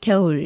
겨울.